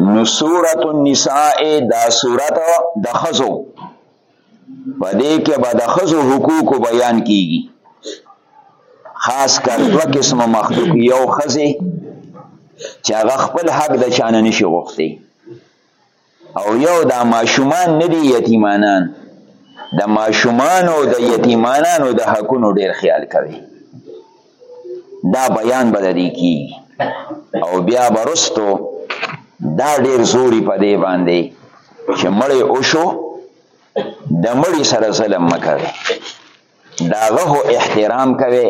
نو سورۃ النساء دا سورۃ د خزو پدې کې به د خزو حقوق بیان کیږي خاص کر دوه قسم مخلوق یو خزه چې هغه خپل حق د چانه نشي غوښتي او یو دا ماشومان نه دي یتیمانان د ماشومان او د یتیمانانو د حقونو ډیر خیال کوي دا بیان به لري کی او بیا برستو دا ډیر زوري په دی باندې چې مړی اوشو د مړی سره ظلم مکوي دا غو احترام کوي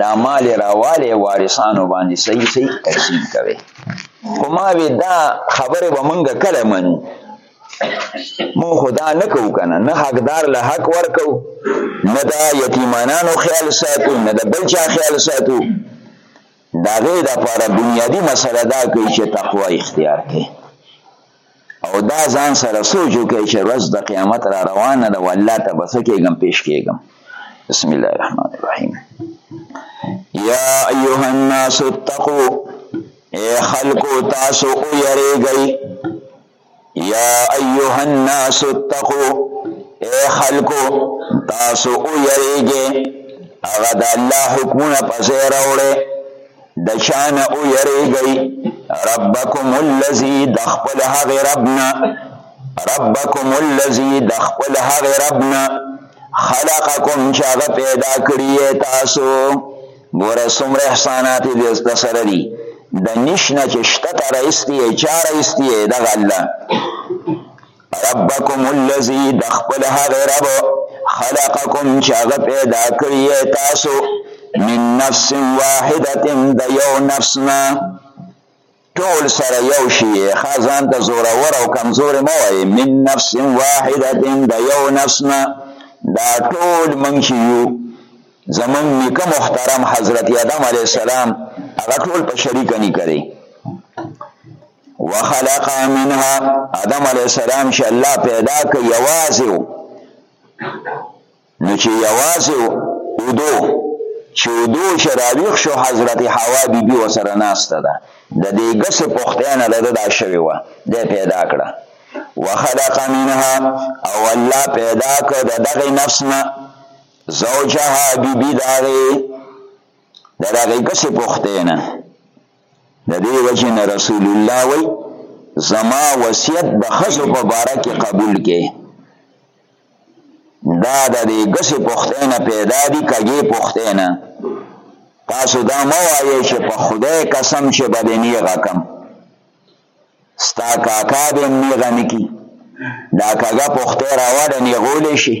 دا مال راواله وارثانو باندې صحیح صحیح تقسیم کوي کومه دا خبره به مونږ کله منو مون خدا نه کو کنه نه حقدار له حق ورکو نه دا یتیمانانو خیال ساتو نه د بل چا خیال ساتو دا غي د لپاره بنیادی مسله دا کوي چې تقوا اختیار کړي او دا ځان سره سوچ وکړي چې ورځ د قیامت را روانه ده والله ته بس کېږم پیش کېږم بسم الله الرحمن الرحیم یا ایها الناس اتقوا اے خلقو تاسو او یریږئ یا ایها الناس اتقو اے خلکو تاسو او یریږئ هغه د الله حکمونه په ځای راوړئ د چانه او یریږئ ربکم الذی د خپل هغې ربنا ربکم الذی د خپل هغې ربنا خلقکم چې هغه پیدا کړی تاسو ګوره څومره احسانات دې د سره دي د نشنه چې شته ته رایستی یې چا رایستی یې دغه الله ربکم الذي د خپل هغه رب خلقکم چې هغه پیدا کړی یې تاسو من نفس واحده د یو نفس نه ټول سره یو شي ښا ځان ته زورور او کمزورې مه وایې من نفس واحده د یو نفس نه دا ټول موږ چې یو زمونږ نیکه محترم حضرت آدم علیه السلام هغه ټول په شریکه نیکه دی وخلق منها آدم علیه السلام چې الله پیدا کړ یوازې نو چې یوازې ودو چې ودو چې راویښ شو حضرت حوا بی بی وسره ناسته ده د دې ګسې پښتنه د دا شوی و د پیدا کړه وخلق منها او الله پیدا کړ د دغه نفس نه زوجها بی بی داغه د دغه ګسې پښتنه د دې وجه نه رسول الله وای زما وصیت د خزو په باره کې قبول کړي دا د دې ګسې پښتنه پیدا دي کګې پښتنه تاسو دا مو وایي چې په خدای قسم چې بده نیغه کم ستا کاکا دې نیغه نکی دا کګه پښته راوړ نیغول شي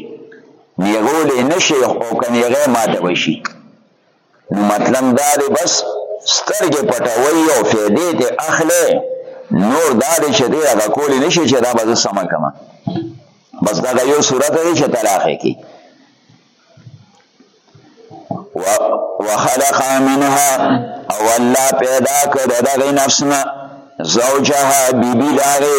نیغول نشي او کنيغه ماته وشي نو مطلب دا دی بس سترګې پټوي او فیدې ته اخلي نور دا دی چې دی هغه کولی نشي چې دا به زه سمه کړم بس دا یو صورت دی چې طلاق یې کړي وخلق منها او الله پیدا کړ دغه نفسنا زوجها بیبی داغه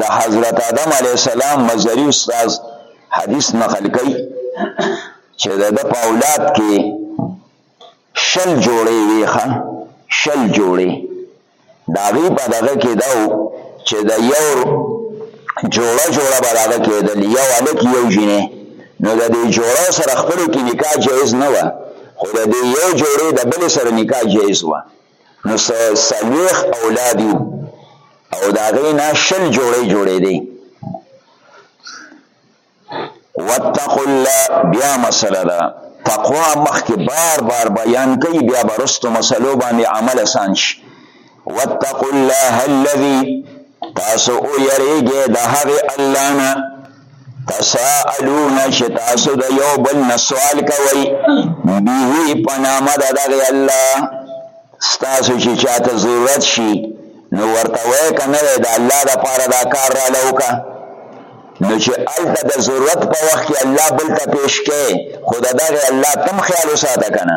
د حضرت آدم علی السلام مزری استاد حدیث نقل کړي چې د په اولاد کې شل جوړې وي ښه شل جوړې د هغې په دغه کې دا چې د یو جوړه جوړه به دغه کېدل یو هلک یو جینۍ نو د دې جوړو سره خپلو کې نکاح جایز نه وه خو د دې یو جوړې د بلې سره نکاح جایز وه نو څلوېښت اولاد یو او د هغې نه شل جوړې جوړېدې واتقوا الله بیا مسله ده تقوا مخکې بار بار بیان کوي بیا به رستو مسلو باندې عمل اسان شي واتقوا الله الذي تاسو او یریږئ د هغې الله نه تساءلون چې تاسو د یو بل نه سوال کوئ به په نامه د دغه الله ستاسو چې چاته ضرورت شي نو ورته وایې که نه د الله دپاره دا کار راله وکړه نو چې هلته د ضرورت په وخت کې الله بل ته پېش کوې خو د دغې الله تم خیال وساته که نه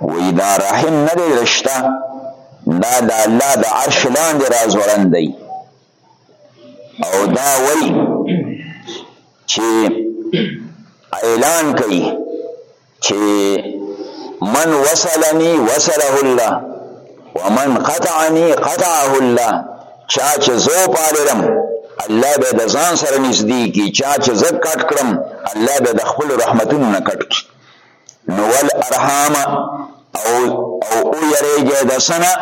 وی دا رحم نه دی رشته دا د الله د عرش لاندې راځوړند دی او دا وی چې اعلان کوي چې من وصلني وصله الله ومن قطعني قطعه الله چا چې زو پالرم الله به د ځان سره نږدې کی چا چې زکات کړم الله به د خپل رحمتونو نه کټ کی نو ول ارحام او او او یریږي د سنه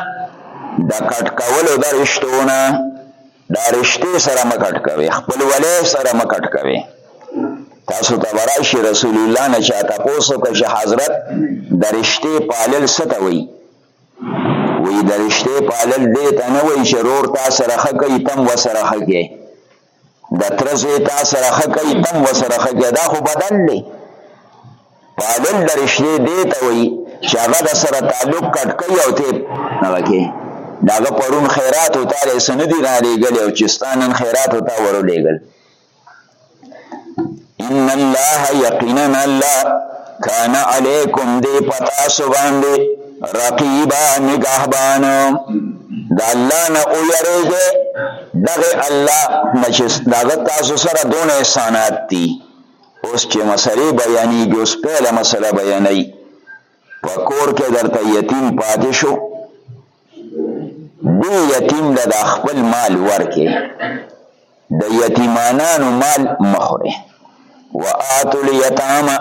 د کټ کولو د رشتونه دا رشته سره مکټ کوي خپل ولې سره مکټ کوي تاسو ته وراشي رسول الله نه چاته پوسو که چې حضرت د رشته پالل ستوي وي وی د رشته پالل دې ته نه وي چې رور تاسو سره خکې تم وسره خکې د تره زوی تا سره ښه کوي تم ورسره ښه کوي دا خو بدل دی پالل د رشتې دې ته وایي چې هغه د سره تعلق کټ کوي او ته هغه کې د هغه پرون خیرات او تا له څه نه دي رالیږلی او چې ستا نن خیرات او تا ورلیږل ان الله یقینا الله کان علیکم دی پتا سو باندې رقیبا نگهبان دا الله نه او یریږي دغه الله نشس دغه تاسو سره دون احسانات دي اوس چې مسلې بیانېږي اوس پیله مسله بیانوي په کور کې درته یتیم پاتې شو دې یتیم له دا خپل مال ورکې د یتیمانانو مال مخوره و آتو لیتاما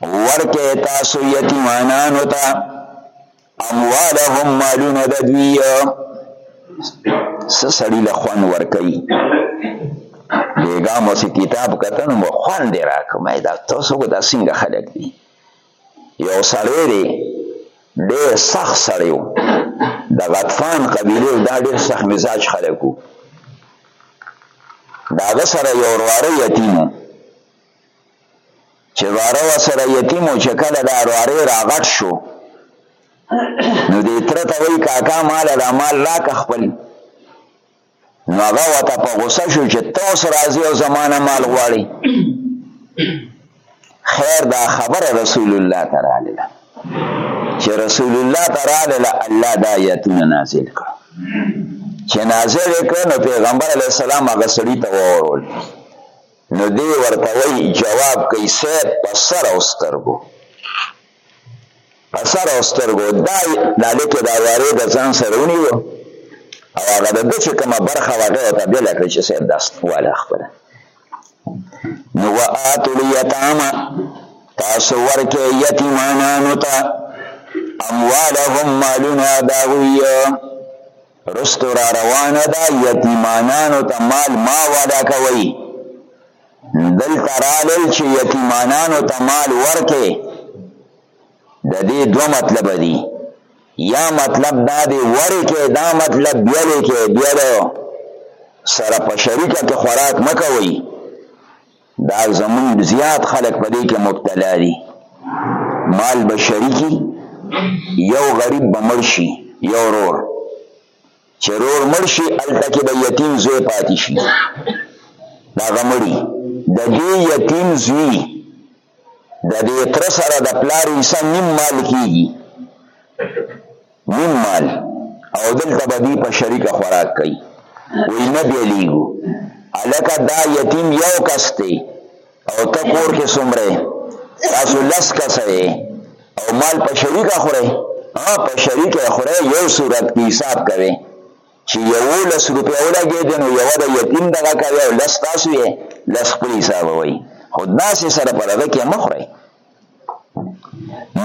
ورکه تاسو یتیمانانو ته اموالهم مالونه د دوی څه سړی له خوند ورکوي بیګا مو سي کتاب کتن مو خوند راکمه دا تاسو کو دا څنګه خلک دي یو سړی دی ډیر سخت سړی و د غطفان قبیله دا ډیر سخت مزاج خلک وو د هغه سره یو ورواره یتیم و چې ورواره ورسره یتیم و چې کله دا ورواره راغټ شو نو دې تره ته وایي کاکا ماله دا مال راکه خپل نو هغه وته په غوسه شو چې ته اوس راځي او زمانه مال غواړي خیر دا خبره رسول الله تعالی له چې رسول الله تعالی له الله دا آیتونه نازل کړ چې نازل کړ نو پیغمبر علی السلام هغه سړی ته وورول نو دی ورته وی جواب کوي سه په سر او سترګو په سر او سترګو دا دا د کې دا واره د ځان سره ونیو او هغه د چې کومه برخه وغه او ته بل کړ چې سید داست والا خپل نو وات الیتام تاسو ورکه یتیمانانو ته اموالهم مالنا داوی رستو را روانه ده یتیمانانو ته مال ما وعده کوي دلته رالل چې یتیمانانو ته مال ورکې د دې دو مطلب دي یا مطلب دا دی ورکې دا مطلب بیلې کې بیلو سره په شریکه کې خوراک مکوي دا زمونږ زیات خلک په دې کې مبتلا دي مال به شریکي یو غریب به مړ شي یو رور چې رور مړ شي هلته کې به یتیم زوی پاتې شي د هغه مړي د دې یتیم زوی د دې تره سره د پلار حصه نیم مال کېږي مونږ مال او دلته به دی په شریکه خوراک کوي وی نه بیلیږو الکه دا یتیم یو کس دی او ته کور کې څومره تاسو لس کسه او مال په شریکه خوره ها په شریکه خوره یو صورت کې حساب کوي چې یو لس روپیا ولګې دي نو یو د یتیم دغه کوي او لس تاسو یې لس خپل حساب وایي خو داسې سره په دغه کې مخ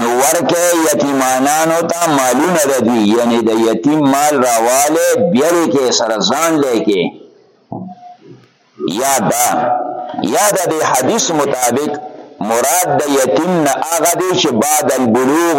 نو ورکه یتیمانانو ته مالونه د دوی یعنی د یتیم مال راواله بیا کې سره ځان لکه یا دا یا د دې حدیث مطابق مراد د یتیم نه هغه دی چې بعد البلوغ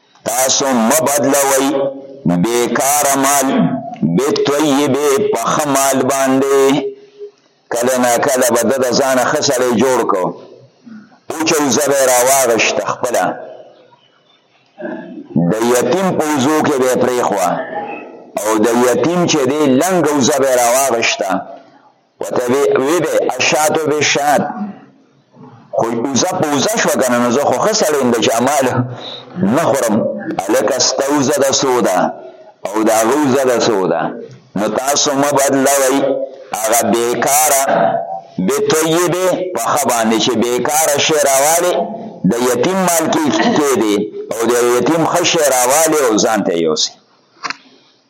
تاسو مه بدلوئ بېکاره مال بالطیب په ښه مال باندې کله نا کله به د ځانه ښه سړی جوړ کو اوچوزه به یې راواغېسته خپله د یتیم په وزو کې به یې پرېښوه او د یتیم چې دی لنګ وزه به یې راواغېسته ورته وی به اشاتو به شات خو اوزه په اوزه شو کنه نو زه خو ښه سړی یم د چا مال نه خورم هلکه ستا اوزه د څو ده او د هغه اوزه د څو ده نو تاسو مه بدلوئ هغه بېکاره بې طیبې په ښه باندې چې بېکاره شی راوالې د یتیم مال کې کېدی او د یتیم ښه شی راوالې او ځان ته یې یوسي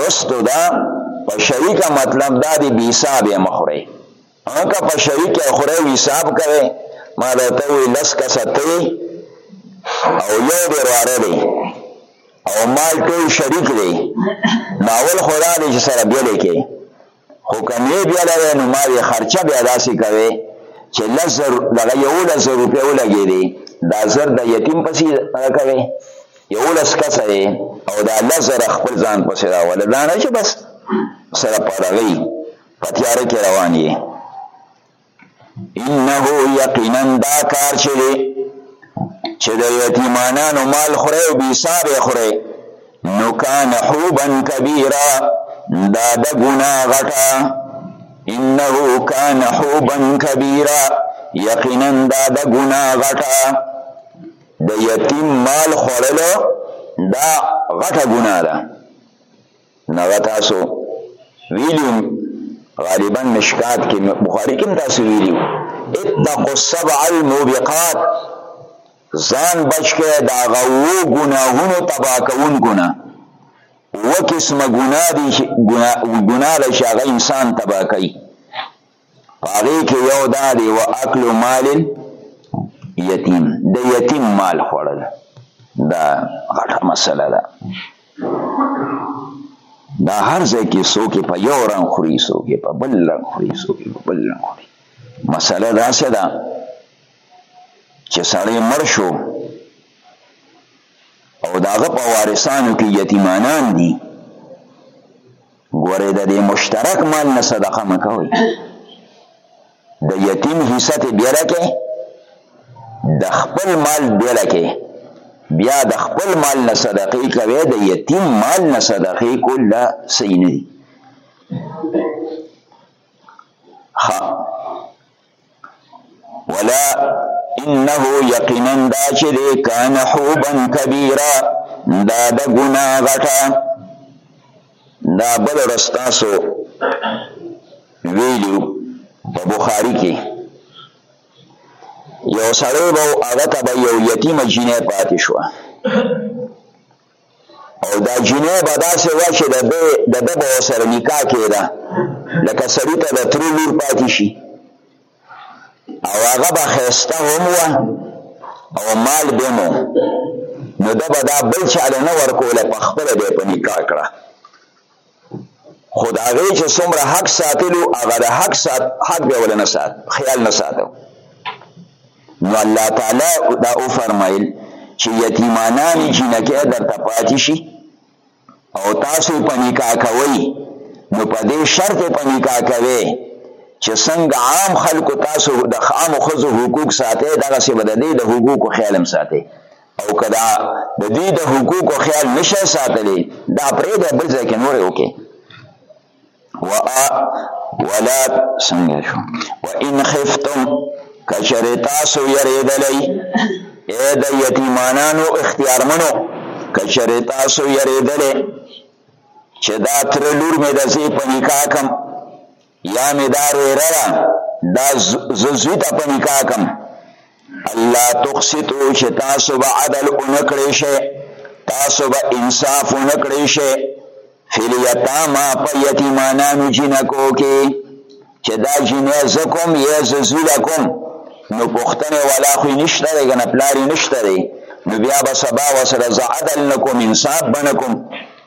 رستو دا په شریک مطلب دا دی بی حساب مخره هغه په شریک خره حساب کوي ما دا ته وی لس کسته او یو دی رواره دی او مال ټول شریک دی ناول خدا دې سره بیل کې خو که نه بیا لرئ نو ما وې خرچه بیا داسې کوئ چې لس زر دغه یولس زر روپۍ ولګېدې دا زر د یتیم پسې دغه کوې یولس کسه یې او دا لس زره خپل ځان پسې راوله دا نه چې بس سره په دغه په تیاره کې روان یې انه یقینا دا کار چې دی چې د یتیمانانو مال خوري او بي حسابه خوري نو کان حوبا کبیره دا د ګنا غټه انه کان حوبا کبیره یقینا دا د ګنا غټه د یتیم مال خورلو دا غټه ګنا ده نغه تاسو ویلیم غالبا مشکات کې بخاری کې تاسو ویلیم اتقوا السبع الموبقات ځان بچکه دا غوو ګناهونو تبا کون ګنا و قسم ګنا دي ګنا له شاغ انسان تبا کوي هغه کې یو دا دی و اکل مال یتیم د یتیم مال خوړل دا غټه مسله ده دا هر ځای کې څوک په یو رنګ خوري څوک په بل رنګ خوري څوک په بل رنګ خوري مسله دا څه ده چې سړی مړ شو او داغه په وارثانو کې یتیمانان دي ګورې د دې مشترک مال نه صدقه مه کوئ د یتیم حصه ته بیا راکې د خپل مال بیا راکې بیا د خپل مال نه صدقې کوي د یتیم مال نه صدقې کول دا صحیح نه دي ولا انه یقینا دا چې دی کان حوبا کبیرا دا د ګنا غټه دا بل رستاسو ویلو په بخاری کې یو سړی به هغه ته به یو یتیمه جینۍ پاتې شوه او دا جینۍ به داسې وه چې د ده د ده به ورسره نکاح کېده لکه سړي ته د ترو لور پاتې شي او هغه به ښایسته هم وه او مال به مو نو ده به دا بل چاله نه ورکوله په خپله به یې په نکاح کړه خو د هغې چې څومره حق ساتلو هغه د حق سات حق به ول نه سات خیال نه ساتو نو الله تعالی دا او فرمایل چې یتیمانان جنکه درته پاتې شي او تاسو په نکاح کوي نو په دې شرط په نکاح کوي چې څنګه عام خلکو تاسو د عام خزو حقوق ساتي دغه څه بد دي د حقوقو خیال هم ساتي او کدا د دې د حقوقو خیال نشه ساتلی دا پرې د بل ځای کې نور وکي وا ولا څنګه شو وان خفتم کچره تاسو یریدلای اے د یتیمانانو اختیارمنو کچره تاسو یریدلای چې دا تر لور مې د زی په نکاح کم یا می دا ریره را دا زوی ته په نکاح کم الله تقسطو چې تاسو به عدل اونکړې شي تاسو به انصاف اونکړې شي فلیتاما په یتیمانانو جنکو کې چې دا جنې زکم یا زوی لکم نو پښتنه ولا خو نشته دی کنه پلاری نشته دی نو بیا به سبا وسره زعدل نکوم انصاف بنکوم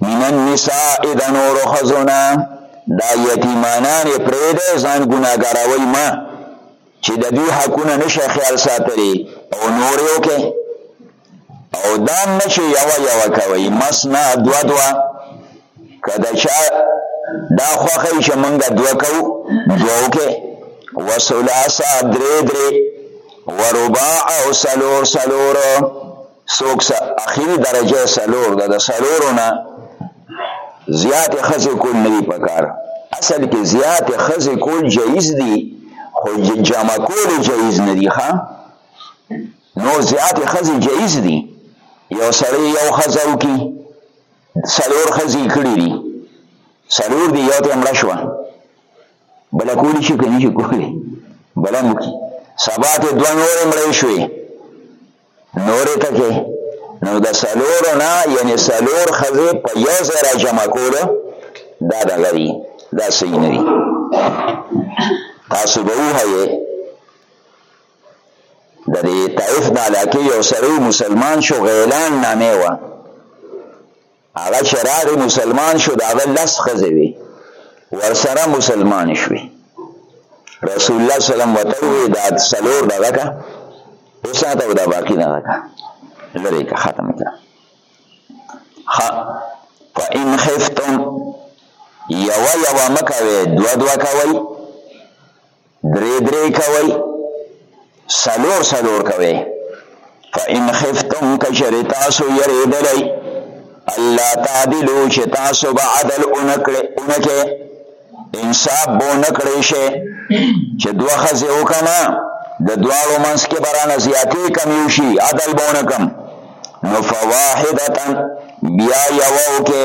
من النساء د نور خزونه دا یتیمانان پرې ده ځان ګناګاروي ما چې د دوی حقونه نشه خیال ساتلی او نور یو کې او دا نه چې یو یو کوي مسنا دوا دوا کدا چا دا خوخه چې مونږه دوا کو دوا کې وسلاسا درې درې ورباع او سلور سلور څوک اخیری درجه سلور ده د سلورو نه زیات خزه کول نه دی پکار اصل کې زیات خزه کول جایز دی خو جمع کول جایز نه دی ښا نو زیات خزه جایز دی یو سړی یو خزه وکي سلور خزه کړی دی سلور دی یو ته مړ شو بل کولی شي کني شي کولی بل مو کی سبا ته دوه نور مړ شوي نورې ټکې نو د سلورو نه یعنی سلور خزې په یو ځای را جمع کولو دا دغه دي دا صحیح نه دي تاسو به ووایې د دې طائف د علاقې یو سړی مسلمان شو غیلان نامې وه هغه چې راغی مسلمان شو د هغه لس ښځې وې ورسره مسلمان شوې رسول الله صلی الله علیه وسلم وته وی دا څلور دغه کا وساته دا باقی نه کا لری کا ختم کا خ فإن خفتم یو یو مکوي دو دو کوي درې درې کوي سلور سلور کوي فإن خفتم کشر تاسو یریدلی الله تعدلو چې تاسو به عدل اونکړي اونکه انصاف بو نکړي شي چې دوه خزه وکنا د دواړو منس کې برانه زیاتې کم یو شي عدل بو نکم نو فواحدتن بیا یوو کې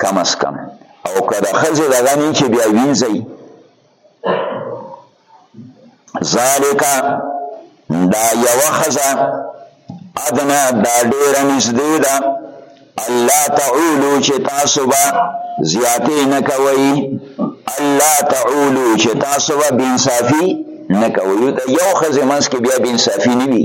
کم از کم او که د ښځې دغه نه چې بیا وینځئ ذالکا دا یوه ښځه ادنا دا ډېره نږدې ده الله تعولو چې تاسو به زیاتې نه کوئ الله تعولو چې تاسو به بې انصافي نه کوئ یو ښځې منځ کې بیا بې انصافي نه وي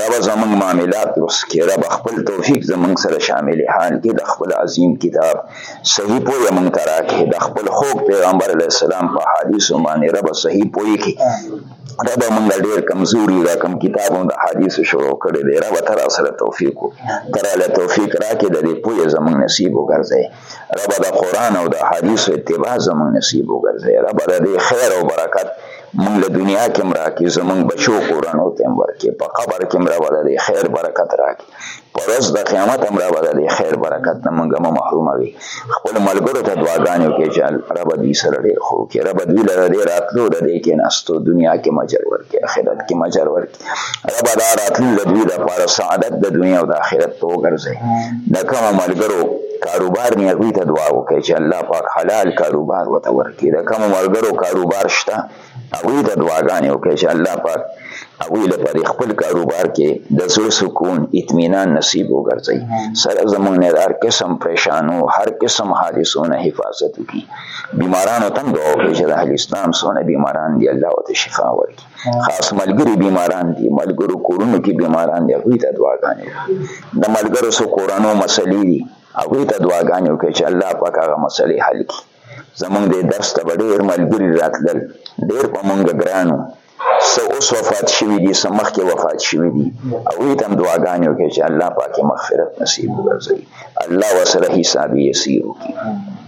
ربه زمونږ معاملات درست کړي ربه خپل توفیق زمونږ سره شامل حال کې د خپل عظیم کتاب صحیح پوهه مونږ ته راکړي د خپل خوږ پیغمبر علیه السلام په حدیثو باندې ربه صحیح پوهه کې ربه مونږ ډېر کمزوري دا کم کتاب هم د حدیثو شروع کړی دی ربه ته راسره توفیق وکړي ته راله توفیق راکړې د دې پوهې زمونږ نصیب وګرځوې رب د قران او د حدیث اتباع زموږ نصیب وګرځي رب د دې خیر او برکت موږ له دنیا کې مراکې زموږ بچو کورنو ته ورکې په قبر کې مرا ول دې خیر برکت راکې پرز د قیامت امر ول دې خیر برکت نه موږ مو محروم وي خپل ملګرو ته دعاګانې وکړي چې رب دې سره ډېر خو کې رب دې له دې راتلو د دې کې نستو دنیا کې مجر ورکې آخرت کې مجر ورکې او به دا راتلون د دوی لپاره سعادت د دنیا او د آخرت ته وګرځي د کوم ملګرو کاروبار نه هغوی ته دعا وکړي چې الله پاک حلال کاروبار ورته ورکړي د کوم ملګرو کاروبار شته هغوی ته دعاګانې وکړي چې الله پاک هغوی لپاره خپل کاروبار کې د زړه سکون اطمینان نصیب وګرځي سره زموږ نه هر قسم پریشانو هر قسم حادثو نه حفاظت وکړي بیمارانو ته دعا وکړي چې د اهل اسلام سونه بیماران دی الله ورته شفا ورکړي خاص ملګری بیماران دي ملګرو کورونو کې بیماران دي هغوی ته دعاګانې د ملګرو سو کورانو مسلې دي هغوی ته دعاګانې وکړي چې الله پاک هغه مسلې حل کړي زمونږ د درس ته به ډېر ملګري راتلل ډېر په مونږ ګران وو څه اوس وفات شوي دي څه مخکې وفات شوي دي هغوی ته هم دعاګانې وکړي چې الله پاک یې مغفرت نصیب وګرځوي الله ورسره حساب یې یسیر وکړي